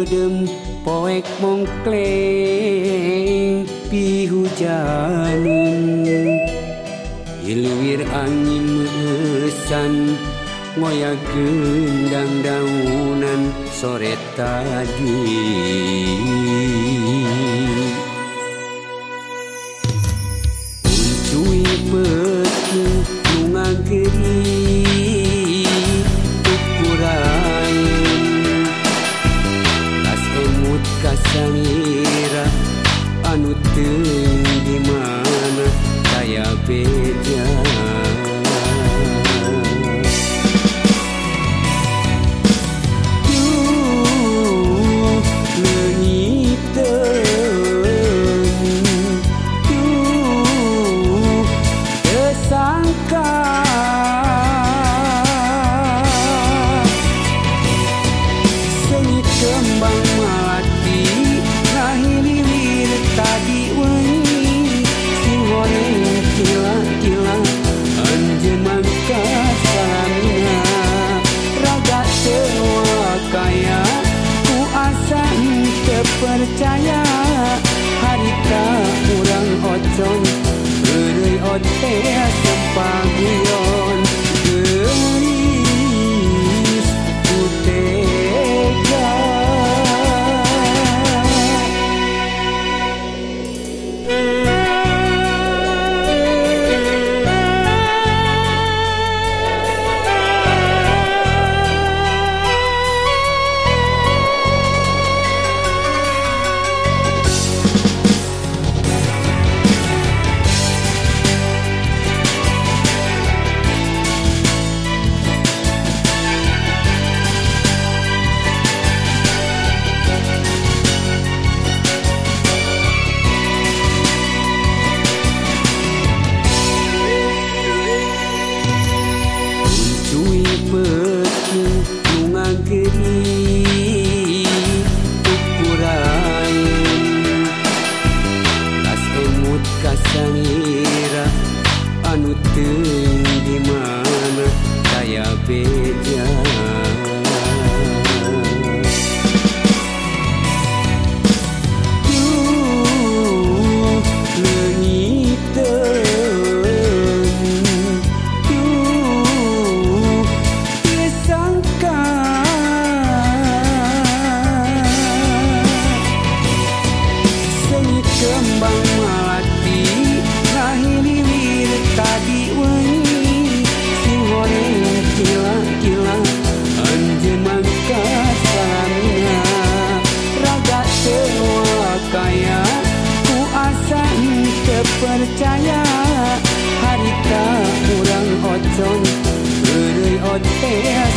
dedem poek mongkleng hujan Ilwir angin meesan ngoyak gendang daunan sore tadi. Uncui peking nungang kering Baby. kembang melati. Rahini mirip tadi wengi Singone gila-gila Anjeman kasamina Raga tewa kaya Ku asan kepercaya Harita kurang ocon Beri otea